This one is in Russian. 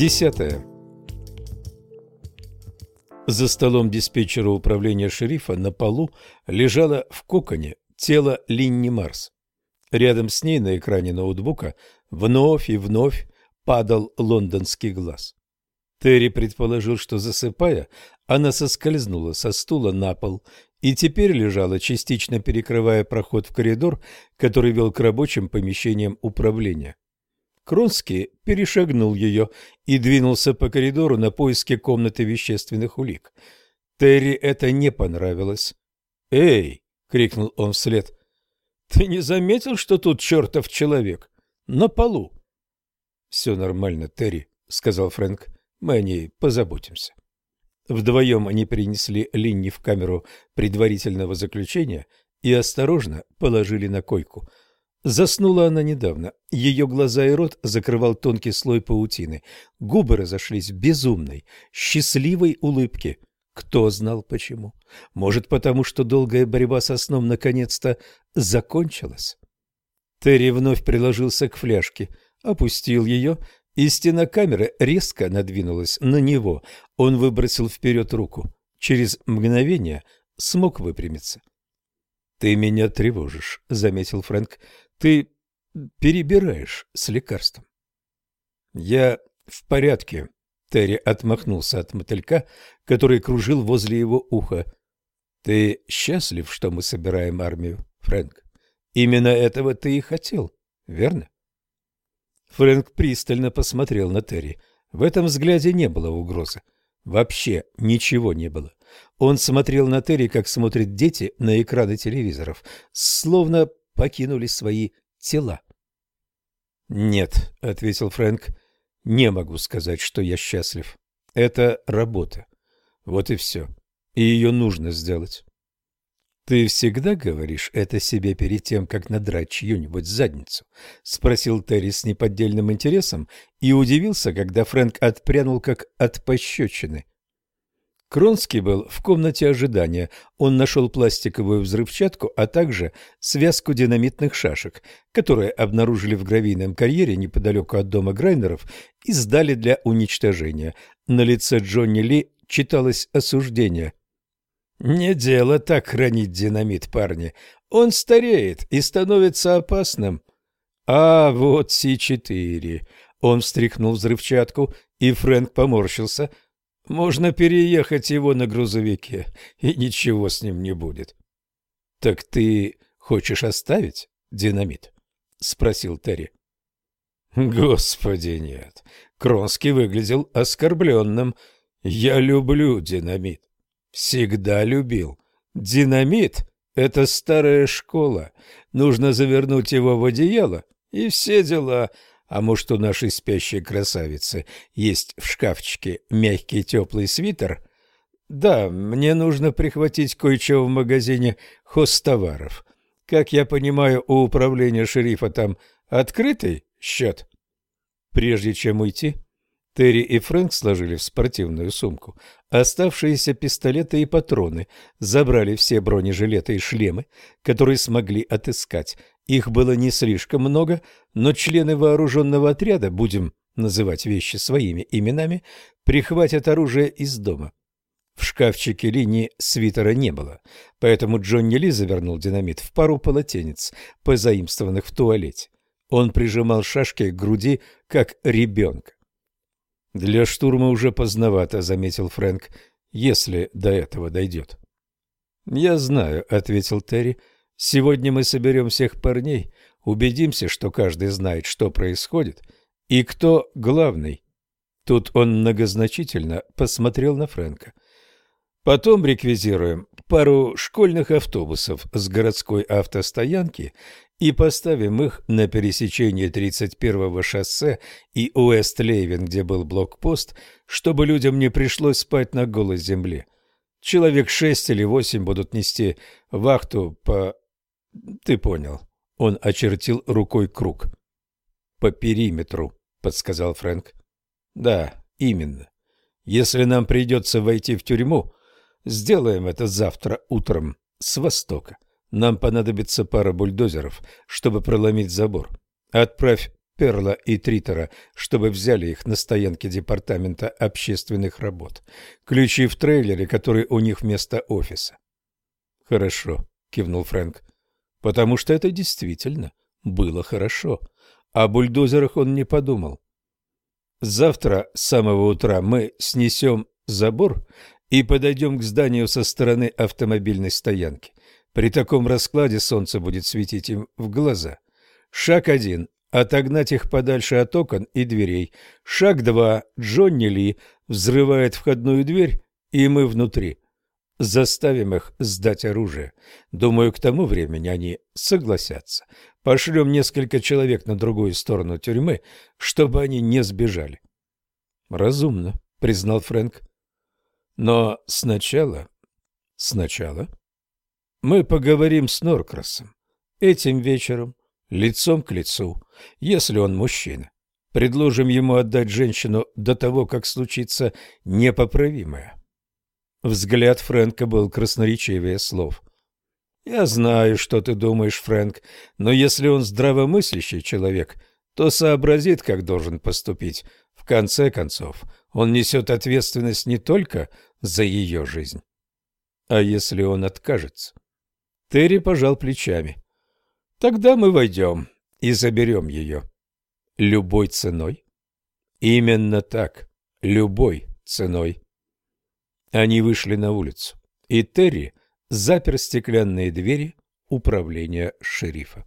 Десятое. За столом диспетчера управления шерифа на полу лежало в коконе тело Линни Марс. Рядом с ней на экране ноутбука вновь и вновь падал лондонский глаз. Терри предположил, что засыпая, она соскользнула со стула на пол и теперь лежала, частично перекрывая проход в коридор, который вел к рабочим помещениям управления. Кронский перешагнул ее и двинулся по коридору на поиски комнаты вещественных улик. Терри это не понравилось. «Эй!» — крикнул он вслед. «Ты не заметил, что тут чертов человек? На полу!» «Все нормально, Терри», — сказал Фрэнк. «Мы о ней позаботимся». Вдвоем они принесли Линни в камеру предварительного заключения и осторожно положили на койку. Заснула она недавно. Ее глаза и рот закрывал тонкий слой паутины. Губы разошлись в безумной, счастливой улыбке. Кто знал почему? Может, потому что долгая борьба со сном наконец-то закончилась? Терри вновь приложился к фляжке, опустил ее и стена камеры резко надвинулась на него. Он выбросил вперед руку. Через мгновение смог выпрямиться. «Ты меня тревожишь», — заметил Фрэнк. «Ты перебираешь с лекарством». «Я в порядке», — Терри отмахнулся от мотылька, который кружил возле его уха. «Ты счастлив, что мы собираем армию, Фрэнк? Именно этого ты и хотел, верно?» Фрэнк пристально посмотрел на Терри. В этом взгляде не было угрозы. Вообще ничего не было. Он смотрел на Терри, как смотрят дети на экраны телевизоров, словно покинули свои тела. «Нет», — ответил Фрэнк, — «не могу сказать, что я счастлив. Это работа. Вот и все. И ее нужно сделать». «Ты всегда говоришь это себе перед тем, как надрать чью-нибудь задницу?» — спросил Терри с неподдельным интересом и удивился, когда Фрэнк отпрянул как от пощечины. Кронский был в комнате ожидания. Он нашел пластиковую взрывчатку, а также связку динамитных шашек, которые обнаружили в гравийном карьере неподалеку от дома Грайнеров и сдали для уничтожения. На лице Джонни Ли читалось осуждение. Не дело так хранить динамит, парни. Он стареет и становится опасным. А вот Си-4. Он встряхнул взрывчатку, и Фрэнк поморщился. Можно переехать его на грузовике, и ничего с ним не будет. — Так ты хочешь оставить динамит? — спросил Терри. — Господи, нет. Кронский выглядел оскорбленным. Я люблю динамит. Всегда любил. Динамит — это старая школа. Нужно завернуть его в одеяло, и все дела. А может, у нашей спящей красавицы есть в шкафчике мягкий теплый свитер? Да, мне нужно прихватить кое-что в магазине хостоваров. Как я понимаю, у управления шерифа там открытый счет? Прежде чем уйти, Терри и Фрэнк сложили в спортивную сумку оставшиеся пистолеты и патроны, забрали все бронежилеты и шлемы, которые смогли отыскать. Их было не слишком много, но члены вооруженного отряда, будем называть вещи своими именами, прихватят оружие из дома. В шкафчике линии свитера не было, поэтому Джонни Ли завернул динамит в пару полотенец, позаимствованных в туалете. Он прижимал шашки к груди, как ребенка. «Для штурма уже поздновато», — заметил Фрэнк, — «если до этого дойдет». «Я знаю», — ответил Терри. «Сегодня мы соберем всех парней, убедимся, что каждый знает, что происходит и кто главный». Тут он многозначительно посмотрел на Фрэнка. Потом реквизируем пару школьных автобусов с городской автостоянки и поставим их на пересечении 31-го шоссе и Уэст-Лейвен, где был блокпост, чтобы людям не пришлось спать на голой земле. Человек шесть или восемь будут нести вахту по... Ты понял. Он очертил рукой круг. По периметру, подсказал Фрэнк. Да, именно. Если нам придется войти в тюрьму, сделаем это завтра утром с востока. Нам понадобится пара бульдозеров, чтобы проломить забор. Отправь Перла и Тритера, чтобы взяли их на стоянке Департамента общественных работ. Ключи в трейлере, который у них вместо офиса. «Хорошо», — кивнул Фрэнк, — «потому что это действительно было хорошо». О бульдозерах он не подумал. «Завтра с самого утра мы снесем забор и подойдем к зданию со стороны автомобильной стоянки. При таком раскладе солнце будет светить им в глаза. Шаг один – отогнать их подальше от окон и дверей. Шаг два – Джонни Ли взрывает входную дверь, и мы внутри. Заставим их сдать оружие. Думаю, к тому времени они согласятся. Пошлем несколько человек на другую сторону тюрьмы, чтобы они не сбежали. Разумно, признал Фрэнк. Но сначала... Сначала мы поговорим с Норкрасом. Этим вечером, лицом к лицу, если он мужчина. Предложим ему отдать женщину до того, как случится непоправимое. Взгляд Фрэнка был красноречивее слов. «Я знаю, что ты думаешь, Фрэнк, но если он здравомыслящий человек, то сообразит, как должен поступить. В конце концов, он несет ответственность не только за ее жизнь. А если он откажется? Терри пожал плечами. Тогда мы войдем и заберем ее. Любой ценой? Именно так, любой ценой. Они вышли на улицу, и Терри запер стеклянные двери управления шерифа.